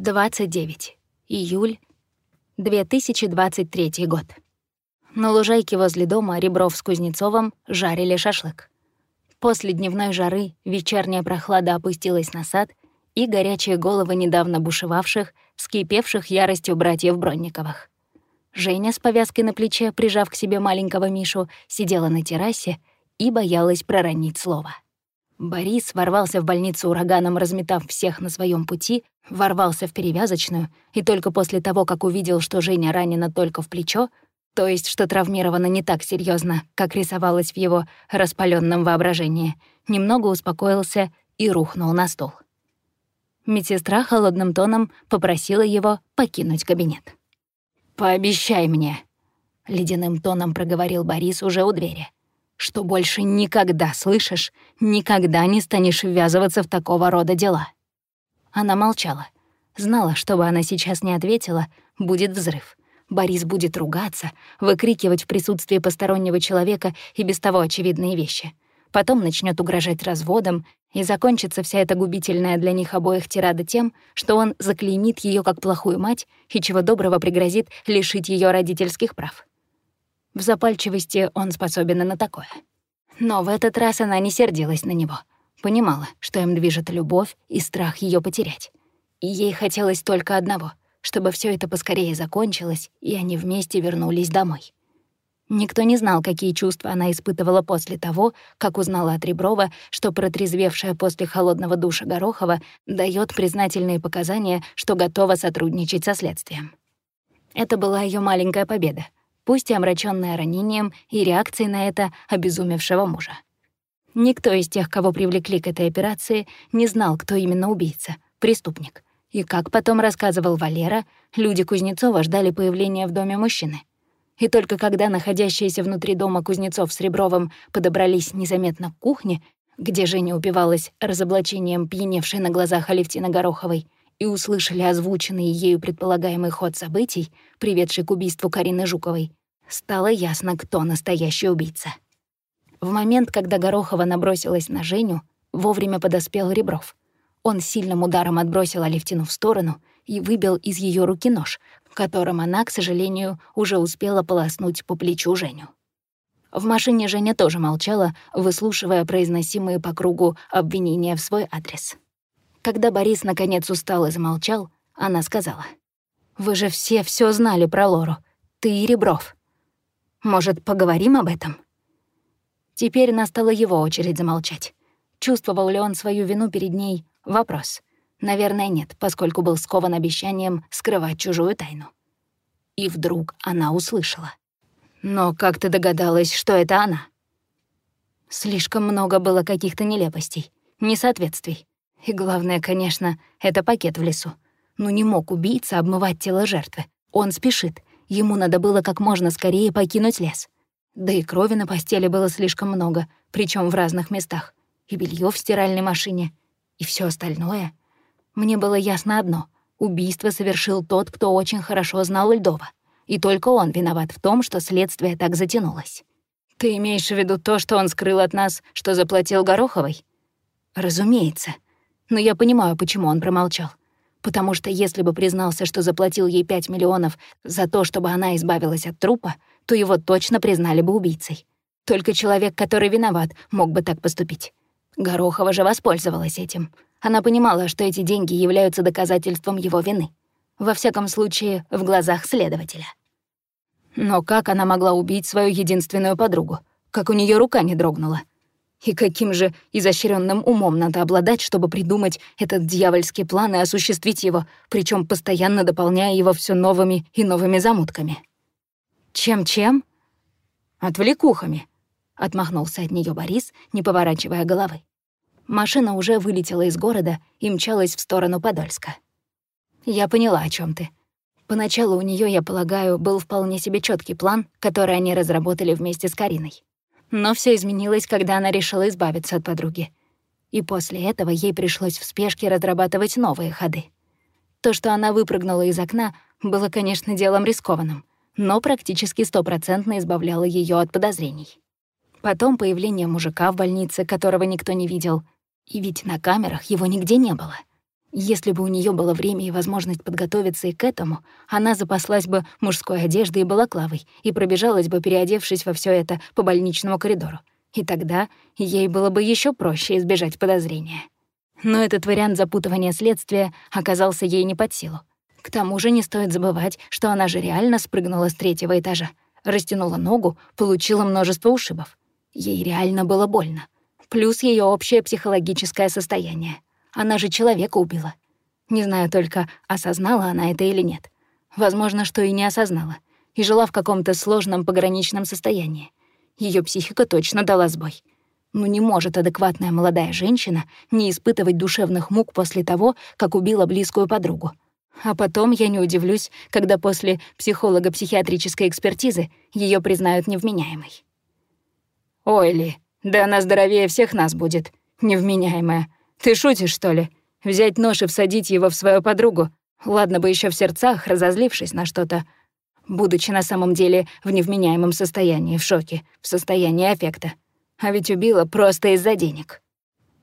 29. Июль 2023 год. На лужайке возле дома Ребров с Кузнецовым жарили шашлык. После дневной жары вечерняя прохлада опустилась на сад, и горячие головы недавно бушевавших, скипевших яростью братьев Бронниковых. Женя с повязкой на плече, прижав к себе маленького Мишу, сидела на террасе и боялась проронить слово. Борис ворвался в больницу ураганом, разметав всех на своем пути, ворвался в перевязочную, и только после того, как увидел, что Женя ранена только в плечо, то есть что травмирована не так серьезно, как рисовалось в его распаленном воображении, немного успокоился и рухнул на стол. Медсестра холодным тоном попросила его покинуть кабинет. «Пообещай мне», — ледяным тоном проговорил Борис уже у двери, «что больше никогда, слышишь, никогда не станешь ввязываться в такого рода дела». Она молчала. Знала, что бы она сейчас не ответила, будет взрыв. Борис будет ругаться, выкрикивать в присутствии постороннего человека и без того очевидные вещи. Потом начнет угрожать разводом, и закончится вся эта губительная для них обоих тирада тем, что он заклеймит ее как плохую мать и чего доброго пригрозит лишить ее родительских прав. В запальчивости он способен на такое. Но в этот раз она не сердилась на него. Понимала, что им движет любовь и страх ее потерять. И ей хотелось только одного — чтобы все это поскорее закончилось, и они вместе вернулись домой. Никто не знал, какие чувства она испытывала после того, как узнала от Реброва, что протрезвевшая после холодного душа Горохова дает признательные показания, что готова сотрудничать со следствием. Это была ее маленькая победа, пусть и омраченная ранением и реакцией на это обезумевшего мужа. Никто из тех, кого привлекли к этой операции, не знал, кто именно убийца, преступник. И как потом рассказывал Валера, люди Кузнецова ждали появления в доме мужчины. И только когда находящиеся внутри дома Кузнецов с Ребровым подобрались незаметно к кухне, где Женя упивалась разоблачением пьяневшей на глазах Алевтины Гороховой, и услышали озвученный ею предполагаемый ход событий, приведший к убийству Карины Жуковой, стало ясно, кто настоящий убийца. В момент, когда Горохова набросилась на Женю, вовремя подоспел Ребров. Он сильным ударом отбросил Алевтину в сторону и выбил из ее руки нож, которым она, к сожалению, уже успела полоснуть по плечу Женю. В машине Женя тоже молчала, выслушивая произносимые по кругу обвинения в свой адрес. Когда Борис наконец устал и замолчал, она сказала. «Вы же все все знали про Лору. Ты и Ребров. Может, поговорим об этом?» Теперь настала его очередь замолчать. Чувствовал ли он свою вину перед ней, Вопрос. Наверное, нет, поскольку был скован обещанием скрывать чужую тайну. И вдруг она услышала. «Но как ты догадалась, что это она?» Слишком много было каких-то нелепостей, несоответствий. И главное, конечно, это пакет в лесу. Ну не мог убийца обмывать тело жертвы. Он спешит. Ему надо было как можно скорее покинуть лес. Да и крови на постели было слишком много, причем в разных местах. И белье в стиральной машине, и все остальное. Мне было ясно одно — убийство совершил тот, кто очень хорошо знал Льдова. И только он виноват в том, что следствие так затянулось. Ты имеешь в виду то, что он скрыл от нас, что заплатил Гороховой? Разумеется. Но я понимаю, почему он промолчал. Потому что если бы признался, что заплатил ей 5 миллионов за то, чтобы она избавилась от трупа, то его точно признали бы убийцей. Только человек, который виноват, мог бы так поступить. Горохова же воспользовалась этим. Она понимала, что эти деньги являются доказательством его вины. Во всяком случае, в глазах следователя. Но как она могла убить свою единственную подругу? Как у нее рука не дрогнула? И каким же изощренным умом надо обладать, чтобы придумать этот дьявольский план и осуществить его, причем постоянно дополняя его все новыми и новыми замутками? Чем-чем? Отвлекухами, отмахнулся от нее Борис, не поворачивая головы. Машина уже вылетела из города и мчалась в сторону Подольска. «Я поняла, о чем ты. Поначалу у нее, я полагаю, был вполне себе четкий план, который они разработали вместе с Кариной. Но все изменилось, когда она решила избавиться от подруги. И после этого ей пришлось в спешке разрабатывать новые ходы. То, что она выпрыгнула из окна, было, конечно, делом рискованным, но практически стопроцентно избавляло ее от подозрений. Потом появление мужика в больнице, которого никто не видел — и ведь на камерах его нигде не было. Если бы у нее было время и возможность подготовиться и к этому, она запаслась бы мужской одеждой и балаклавой и пробежалась бы, переодевшись во все это по больничному коридору. И тогда ей было бы еще проще избежать подозрения. Но этот вариант запутывания следствия оказался ей не под силу. К тому же не стоит забывать, что она же реально спрыгнула с третьего этажа, растянула ногу, получила множество ушибов. Ей реально было больно. Плюс ее общее психологическое состояние. Она же человека убила. Не знаю только, осознала она это или нет. Возможно, что и не осознала. И жила в каком-то сложном пограничном состоянии. Ее психика точно дала сбой. Но не может адекватная молодая женщина не испытывать душевных мук после того, как убила близкую подругу. А потом я не удивлюсь, когда после психолого-психиатрической экспертизы ее признают невменяемой. «Ой, Ли, да она здоровее всех нас будет, невменяемая. Ты шутишь, что ли? Взять нож и всадить его в свою подругу? Ладно бы еще в сердцах, разозлившись на что-то, будучи на самом деле в невменяемом состоянии, в шоке, в состоянии аффекта. А ведь убила просто из-за денег.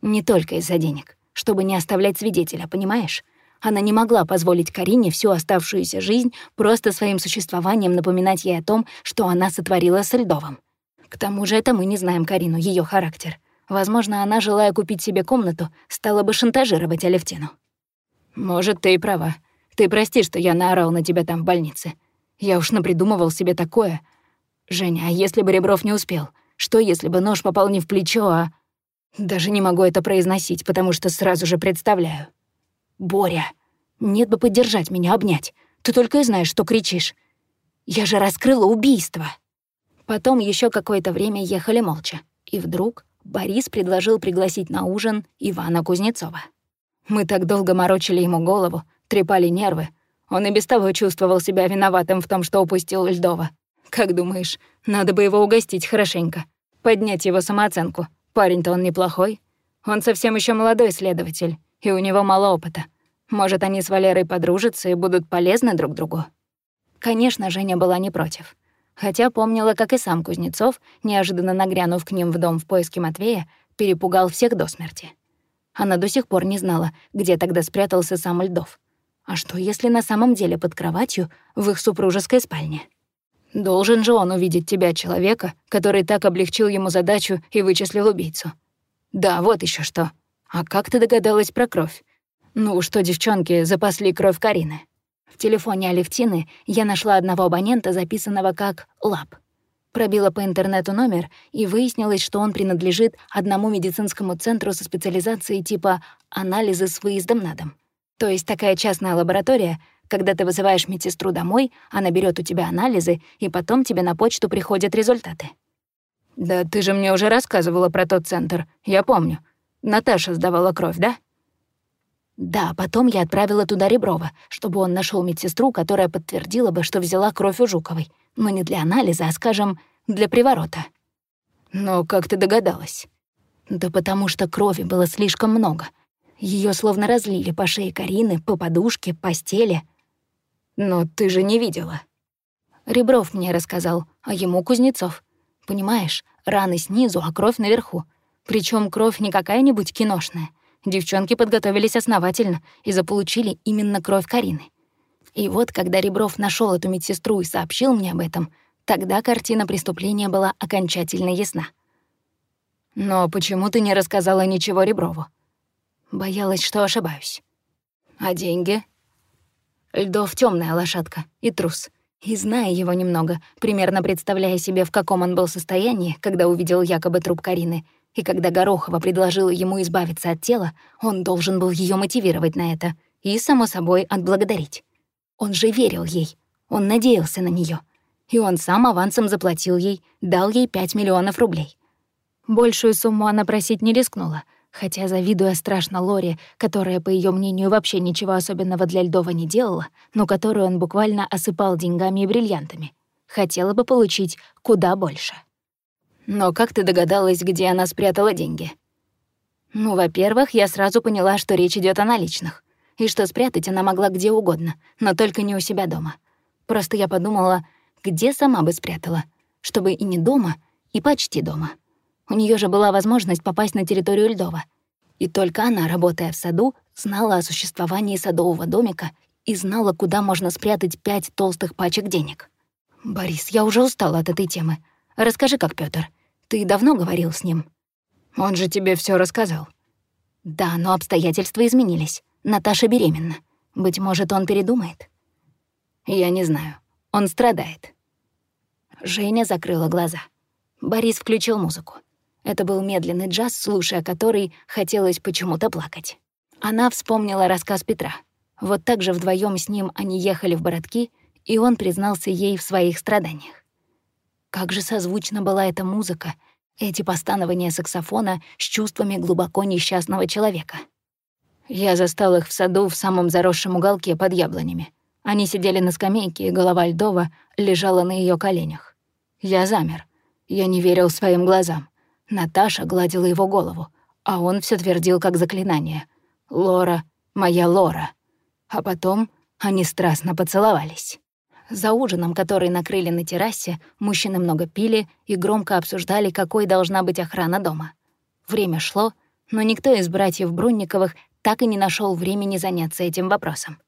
Не только из-за денег, чтобы не оставлять свидетеля, понимаешь? Она не могла позволить Карине всю оставшуюся жизнь просто своим существованием напоминать ей о том, что она сотворила с Льдовым. К тому же это мы не знаем Карину, ее характер. Возможно, она, желая купить себе комнату, стала бы шантажировать Алевтину. «Может, ты и права. Ты прости, что я наорал на тебя там в больнице. Я уж напридумывал себе такое. Женя, а если бы Ребров не успел? Что, если бы нож попал не в плечо, а... Даже не могу это произносить, потому что сразу же представляю. Боря, нет бы поддержать меня, обнять. Ты только и знаешь, что кричишь. Я же раскрыла убийство. Потом еще какое-то время ехали молча. И вдруг Борис предложил пригласить на ужин Ивана Кузнецова. Мы так долго морочили ему голову, трепали нервы. Он и без того чувствовал себя виноватым в том, что упустил Льдова. Как думаешь, надо бы его угостить хорошенько, поднять его самооценку. Парень-то он неплохой. Он совсем еще молодой следователь, и у него мало опыта. Может, они с Валерой подружатся и будут полезны друг другу? Конечно, Женя была не против хотя помнила, как и сам Кузнецов, неожиданно нагрянув к ним в дом в поиске Матвея, перепугал всех до смерти. Она до сих пор не знала, где тогда спрятался сам Льдов. А что, если на самом деле под кроватью в их супружеской спальне? Должен же он увидеть тебя, человека, который так облегчил ему задачу и вычислил убийцу. Да, вот еще что. А как ты догадалась про кровь? Ну, что девчонки запасли кровь Карины? В телефоне Алевтины я нашла одного абонента, записанного как «Лап». Пробила по интернету номер, и выяснилось, что он принадлежит одному медицинскому центру со специализацией типа «анализы с выездом на дом». То есть такая частная лаборатория, когда ты вызываешь медсестру домой, она берет у тебя анализы, и потом тебе на почту приходят результаты. «Да ты же мне уже рассказывала про тот центр, я помню. Наташа сдавала кровь, да?» Да, потом я отправила туда Реброва, чтобы он нашел медсестру, которая подтвердила бы, что взяла кровь у Жуковой. Но не для анализа, а, скажем, для приворота. Но как ты догадалась? Да потому что крови было слишком много. Ее словно разлили по шее Карины, по подушке, постели. Но ты же не видела. Ребров мне рассказал, а ему Кузнецов. Понимаешь, раны снизу, а кровь наверху. Причем кровь не какая-нибудь киношная — Девчонки подготовились основательно и заполучили именно кровь Карины. И вот, когда Ребров нашел эту медсестру и сообщил мне об этом, тогда картина преступления была окончательно ясна. «Но почему ты не рассказала ничего Реброву?» Боялась, что ошибаюсь. «А деньги?» Льдов темная лошадка и трус. И зная его немного, примерно представляя себе, в каком он был состоянии, когда увидел якобы труп Карины, и когда Горохова предложила ему избавиться от тела, он должен был ее мотивировать на это и, само собой, отблагодарить. Он же верил ей, он надеялся на нее, И он сам авансом заплатил ей, дал ей 5 миллионов рублей. Большую сумму она просить не рискнула, хотя, завидуя страшно Лоре, которая, по ее мнению, вообще ничего особенного для Льдова не делала, но которую он буквально осыпал деньгами и бриллиантами, хотела бы получить куда больше. Но как ты догадалась, где она спрятала деньги? Ну, во-первых, я сразу поняла, что речь идет о наличных, и что спрятать она могла где угодно, но только не у себя дома. Просто я подумала, где сама бы спрятала, чтобы и не дома, и почти дома. У нее же была возможность попасть на территорию Льдова. И только она, работая в саду, знала о существовании садового домика и знала, куда можно спрятать пять толстых пачек денег. «Борис, я уже устала от этой темы. Расскажи, как Пётр. Ты давно говорил с ним?» «Он же тебе всё рассказал». «Да, но обстоятельства изменились. Наташа беременна. Быть может, он передумает?» «Я не знаю. Он страдает». Женя закрыла глаза. Борис включил музыку. Это был медленный джаз, слушая который хотелось почему-то плакать. Она вспомнила рассказ Петра. Вот так же вдвоем с ним они ехали в Бородки, и он признался ей в своих страданиях. Как же созвучна была эта музыка, эти постанования саксофона с чувствами глубоко несчастного человека. Я застал их в саду в самом заросшем уголке под яблонями. Они сидели на скамейке, и голова Льдова лежала на ее коленях. Я замер. Я не верил своим глазам. Наташа гладила его голову, а он все твердил как заклинание. «Лора, моя Лора». А потом они страстно поцеловались. За ужином, который накрыли на террасе, мужчины много пили и громко обсуждали, какой должна быть охрана дома. Время шло, но никто из братьев Брунниковых так и не нашел времени заняться этим вопросом.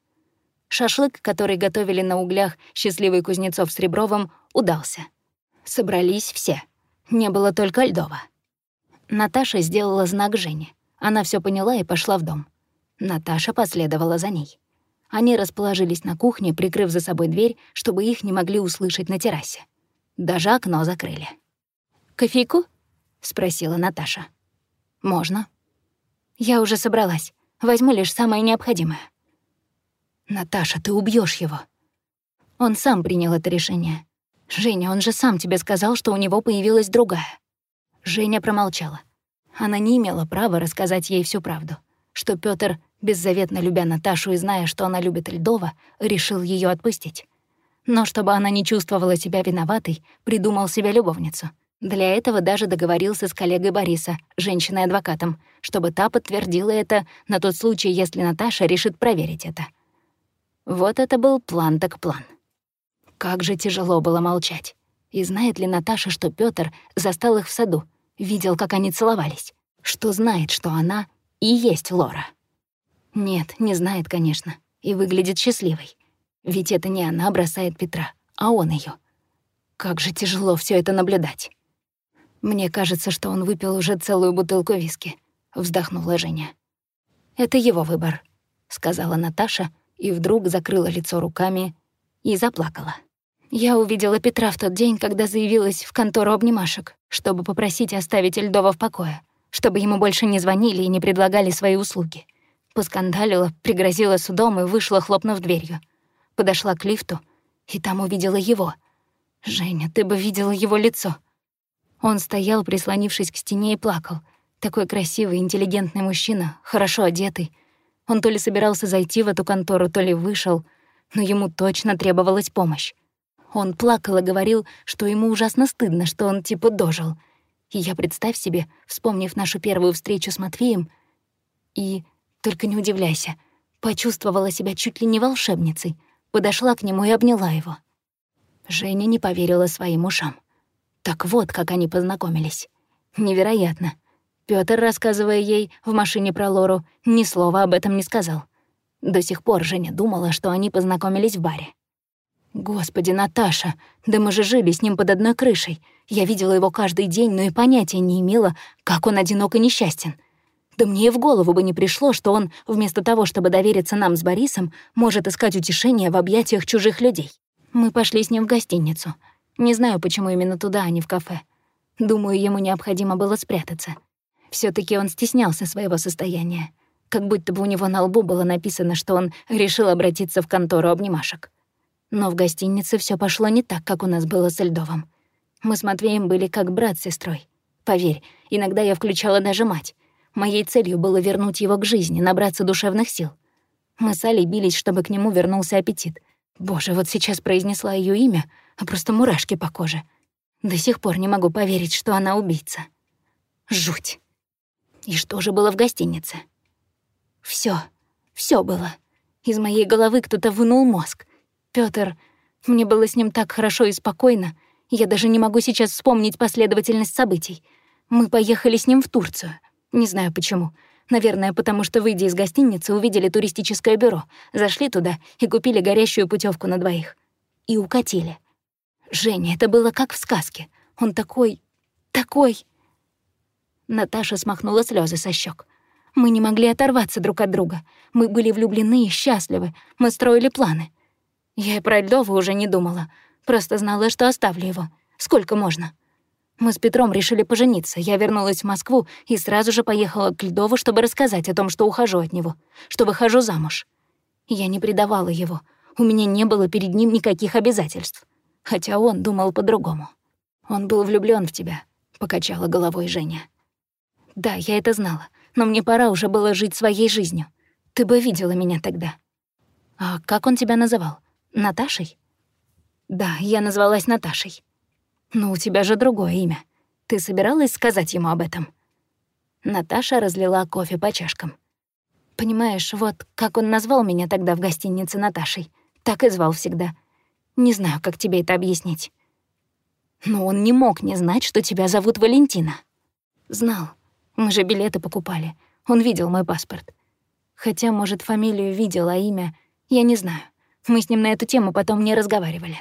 Шашлык, который готовили на углях счастливый Кузнецов с Ребровым, удался. Собрались все. Не было только Льдова. Наташа сделала знак Жене. Она все поняла и пошла в дом. Наташа последовала за ней. Они расположились на кухне, прикрыв за собой дверь, чтобы их не могли услышать на террасе. Даже окно закрыли. «Кофейку?» — спросила Наташа. «Можно». «Я уже собралась. Возьму лишь самое необходимое». «Наташа, ты убьешь его». Он сам принял это решение. «Женя, он же сам тебе сказал, что у него появилась другая». Женя промолчала. Она не имела права рассказать ей всю правду, что Пётр беззаветно любя Наташу и зная, что она любит Льдова, решил ее отпустить. Но чтобы она не чувствовала себя виноватой, придумал себе любовницу. Для этого даже договорился с коллегой Бориса, женщиной-адвокатом, чтобы та подтвердила это на тот случай, если Наташа решит проверить это. Вот это был план так план. Как же тяжело было молчать. И знает ли Наташа, что Пётр застал их в саду, видел, как они целовались, что знает, что она и есть Лора? Нет, не знает, конечно, и выглядит счастливой. Ведь это не она бросает Петра, а он ее. Как же тяжело все это наблюдать. Мне кажется, что он выпил уже целую бутылку виски, вздохнула Женя. Это его выбор, сказала Наташа и вдруг закрыла лицо руками и заплакала. Я увидела Петра в тот день, когда заявилась в контору обнимашек, чтобы попросить оставить Льдова в покое, чтобы ему больше не звонили и не предлагали свои услуги. Поскандалила, пригрозила судом и вышла, хлопнув дверью. Подошла к лифту, и там увидела его. «Женя, ты бы видела его лицо». Он стоял, прислонившись к стене, и плакал. Такой красивый, интеллигентный мужчина, хорошо одетый. Он то ли собирался зайти в эту контору, то ли вышел, но ему точно требовалась помощь. Он плакал и говорил, что ему ужасно стыдно, что он типа дожил. И я, представь себе, вспомнив нашу первую встречу с Матвеем, и только не удивляйся. Почувствовала себя чуть ли не волшебницей. Подошла к нему и обняла его. Женя не поверила своим ушам. Так вот, как они познакомились. Невероятно. Пётр, рассказывая ей в машине про Лору, ни слова об этом не сказал. До сих пор Женя думала, что они познакомились в баре. «Господи, Наташа, да мы же жили с ним под одной крышей. Я видела его каждый день, но и понятия не имела, как он одинок и несчастен. Да мне и в голову бы не пришло, что он, вместо того, чтобы довериться нам с Борисом, может искать утешение в объятиях чужих людей. Мы пошли с ним в гостиницу. Не знаю, почему именно туда, а не в кафе. Думаю, ему необходимо было спрятаться. все таки он стеснялся своего состояния. Как будто бы у него на лбу было написано, что он решил обратиться в контору обнимашек. Но в гостинице все пошло не так, как у нас было с Льдовым. Мы с Матвеем были как брат с сестрой. Поверь, иногда я включала даже мать. Моей целью было вернуть его к жизни, набраться душевных сил. Мы с Алей бились, чтобы к нему вернулся аппетит. Боже, вот сейчас произнесла ее имя, а просто мурашки по коже. До сих пор не могу поверить, что она убийца. Жуть. И что же было в гостинице? Все, все было. Из моей головы кто-то вынул мозг. Пётр, мне было с ним так хорошо и спокойно. Я даже не могу сейчас вспомнить последовательность событий. Мы поехали с ним в Турцию. Не знаю почему. Наверное, потому что, выйдя из гостиницы, увидели туристическое бюро, зашли туда и купили горящую путевку на двоих. И укатили. Женя, это было как в сказке. Он такой... такой... Наташа смахнула слезы со щек. Мы не могли оторваться друг от друга. Мы были влюблены и счастливы. Мы строили планы. Я и про Льдова уже не думала. Просто знала, что оставлю его. Сколько можно? Мы с Петром решили пожениться. Я вернулась в Москву и сразу же поехала к Льдову, чтобы рассказать о том, что ухожу от него, что выхожу замуж. Я не предавала его. У меня не было перед ним никаких обязательств. Хотя он думал по-другому. Он был влюблён в тебя, покачала головой Женя. Да, я это знала, но мне пора уже было жить своей жизнью. Ты бы видела меня тогда. А как он тебя называл? Наташей? Да, я назвалась Наташей. «Но у тебя же другое имя. Ты собиралась сказать ему об этом?» Наташа разлила кофе по чашкам. «Понимаешь, вот как он назвал меня тогда в гостинице Наташей, так и звал всегда. Не знаю, как тебе это объяснить. Но он не мог не знать, что тебя зовут Валентина. Знал. Мы же билеты покупали. Он видел мой паспорт. Хотя, может, фамилию видел, а имя... Я не знаю. Мы с ним на эту тему потом не разговаривали.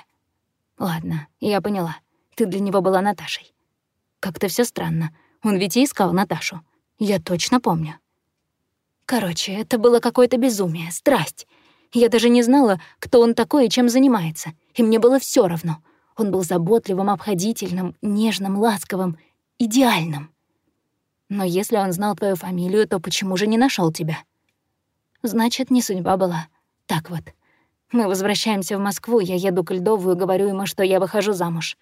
Ладно, я поняла. Ты для него была Наташей. Как-то все странно. Он ведь и искал Наташу. Я точно помню. Короче, это было какое-то безумие, страсть. Я даже не знала, кто он такой и чем занимается. И мне было все равно. Он был заботливым, обходительным, нежным, ласковым, идеальным. Но если он знал твою фамилию, то почему же не нашел тебя? Значит, не судьба была. Так вот. Мы возвращаемся в Москву, я еду к Льдову и говорю ему, что я выхожу замуж.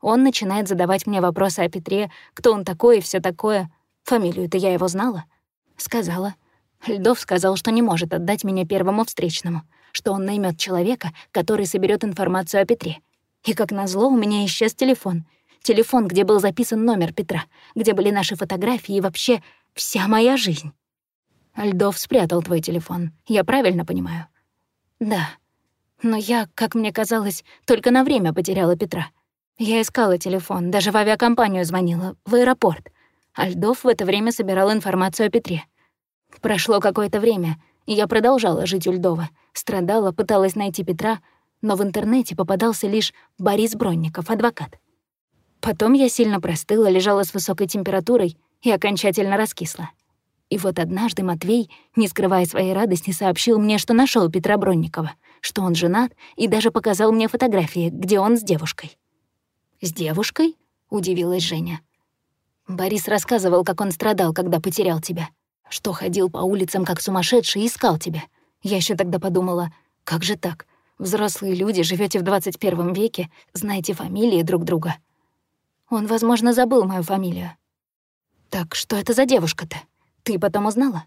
Он начинает задавать мне вопросы о Петре, кто он такой и все такое. Фамилию-то я его знала. Сказала. Льдов сказал, что не может отдать меня первому встречному, что он наймет человека, который соберет информацию о Петре. И как назло, у меня исчез телефон. Телефон, где был записан номер Петра, где были наши фотографии и вообще вся моя жизнь. Льдов спрятал твой телефон, я правильно понимаю? Да. Но я, как мне казалось, только на время потеряла Петра. Я искала телефон, даже в авиакомпанию звонила, в аэропорт. Альдов в это время собирал информацию о Петре. Прошло какое-то время, и я продолжала жить у Льдова. Страдала, пыталась найти Петра, но в интернете попадался лишь Борис Бронников, адвокат. Потом я сильно простыла, лежала с высокой температурой и окончательно раскисла. И вот однажды Матвей, не скрывая своей радости, сообщил мне, что нашел Петра Бронникова, что он женат, и даже показал мне фотографии, где он с девушкой. «С девушкой?» — удивилась Женя. Борис рассказывал, как он страдал, когда потерял тебя. Что ходил по улицам как сумасшедший и искал тебя. Я еще тогда подумала, как же так? Взрослые люди, живете в 21 веке, знаете фамилии друг друга. Он, возможно, забыл мою фамилию. Так что это за девушка-то? Ты потом узнала?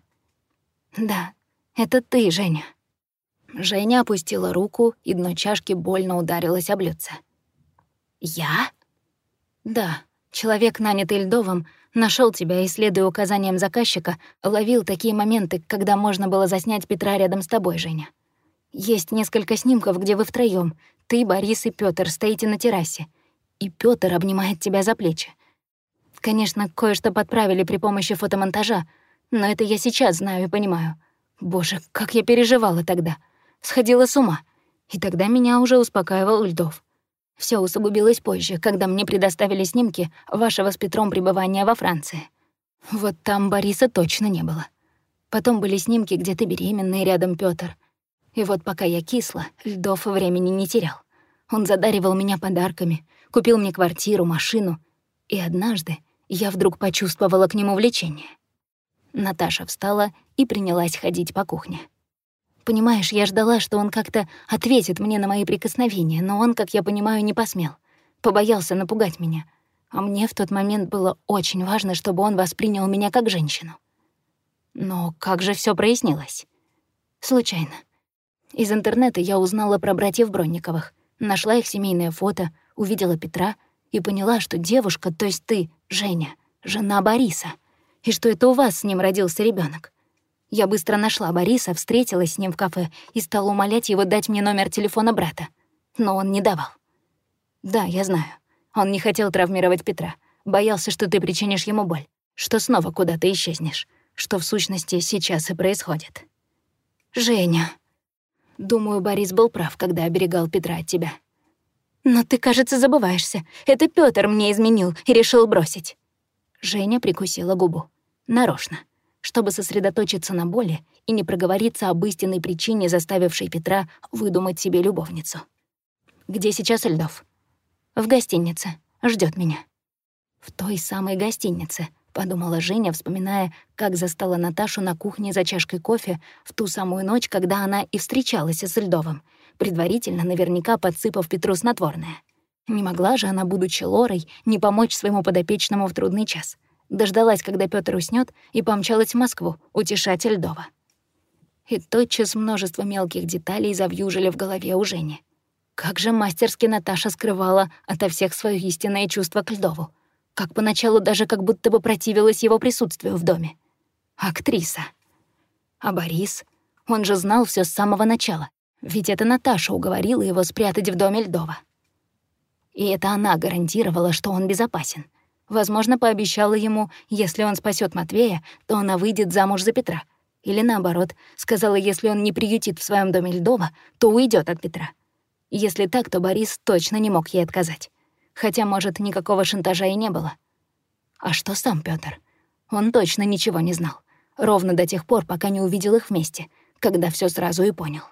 Да, это ты, Женя. Женя опустила руку, и дно чашки больно ударилось о блюдце. «Я?» «Да. Человек, нанятый Льдовым, нашел тебя и, следуя указаниям заказчика, ловил такие моменты, когда можно было заснять Петра рядом с тобой, Женя. Есть несколько снимков, где вы втроём, ты, Борис и Пётр, стоите на террасе, и Пётр обнимает тебя за плечи. Конечно, кое-что подправили при помощи фотомонтажа, но это я сейчас знаю и понимаю. Боже, как я переживала тогда. Сходила с ума. И тогда меня уже успокаивал Льдов. Все усугубилось позже, когда мне предоставили снимки вашего с Петром пребывания во Франции. Вот там Бориса точно не было. Потом были снимки, где ты беременная, рядом Пётр. И вот пока я кисла, Льдов времени не терял. Он задаривал меня подарками, купил мне квартиру, машину. И однажды я вдруг почувствовала к нему влечение. Наташа встала и принялась ходить по кухне. Понимаешь, я ждала, что он как-то ответит мне на мои прикосновения, но он, как я понимаю, не посмел. Побоялся напугать меня. А мне в тот момент было очень важно, чтобы он воспринял меня как женщину. Но как же все прояснилось? Случайно. Из интернета я узнала про братьев Бронниковых, нашла их семейное фото, увидела Петра и поняла, что девушка, то есть ты, Женя, жена Бориса, и что это у вас с ним родился ребенок. Я быстро нашла Бориса, встретилась с ним в кафе и стала умолять его дать мне номер телефона брата. Но он не давал. Да, я знаю. Он не хотел травмировать Петра. Боялся, что ты причинишь ему боль, что снова куда-то исчезнешь. что в сущности сейчас и происходит. «Женя», Думаю, Борис был прав, когда оберегал Петра от тебя. Но ты, кажется, забываешься. Это Пётр мне изменил и решил бросить. Женя прикусила губу. Нарочно. Чтобы сосредоточиться на боли и не проговориться об истинной причине, заставившей Петра выдумать себе любовницу. «Где сейчас Льдов?» «В гостинице. Ждет меня». «В той самой гостинице», — подумала Женя, вспоминая, как застала Наташу на кухне за чашкой кофе в ту самую ночь, когда она и встречалась с Льдовым, предварительно наверняка подсыпав Петру снотворное. Не могла же она, будучи Лорой, не помочь своему подопечному в трудный час. Дождалась, когда Пётр уснёт, и помчалась в Москву утешать Льдова. И тотчас множество мелких деталей завьюжили в голове у Жени. Как же мастерски Наташа скрывала ото всех своё истинное чувство к Льдову как поначалу даже как будто бы противилась его присутствию в доме. Актриса. А Борис? Он же знал все с самого начала. Ведь это Наташа уговорила его спрятать в доме Льдова. И это она гарантировала, что он безопасен. Возможно, пообещала ему, если он спасет Матвея, то она выйдет замуж за Петра. Или наоборот, сказала, если он не приютит в своем доме Льдова, то уйдет от Петра. Если так, то Борис точно не мог ей отказать. Хотя, может, никакого шантажа и не было. А что сам Пётр? Он точно ничего не знал. Ровно до тех пор, пока не увидел их вместе, когда всё сразу и понял.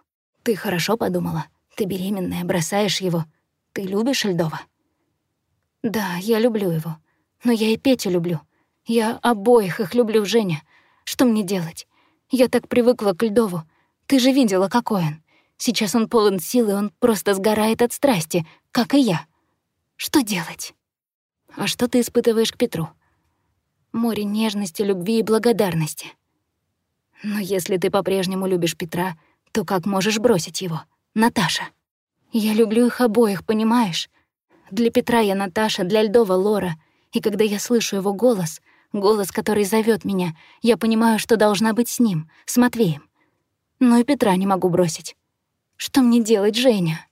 Ты хорошо подумала? Ты беременная, бросаешь его. Ты любишь Льдова? Да, я люблю его. Но я и Петю люблю. Я обоих их люблю, Женя. Что мне делать? Я так привыкла к Льдову. Ты же видела, какой он. Сейчас он полон силы, он просто сгорает от страсти, как и я. Что делать? А что ты испытываешь к Петру? Море нежности, любви и благодарности. Но если ты по-прежнему любишь Петра, то как можешь бросить его? Наташа. Я люблю их обоих, понимаешь? Для Петра я Наташа, для Льдова Лора. И когда я слышу его голос, голос, который зовет меня, я понимаю, что должна быть с ним, с Матвеем. Но и Петра не могу бросить. Что мне делать, Женя?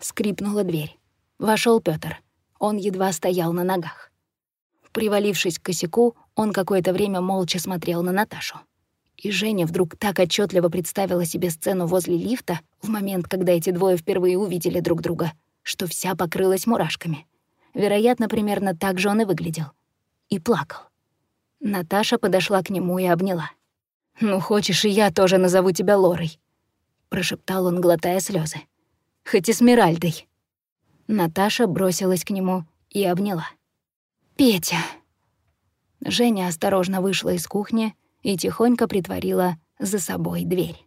Скрипнула дверь. Вошел Пётр. Он едва стоял на ногах. Привалившись к косяку, он какое-то время молча смотрел на Наташу. И Женя вдруг так отчетливо представила себе сцену возле лифта в момент, когда эти двое впервые увидели друг друга, что вся покрылась мурашками. Вероятно, примерно так же он и выглядел. И плакал. Наташа подошла к нему и обняла. «Ну, хочешь, и я тоже назову тебя Лорой», — прошептал он, глотая слезы. «Хоть и Смиральдой». Наташа бросилась к нему и обняла. «Петя!» Женя осторожно вышла из кухни и тихонько притворила за собой дверь.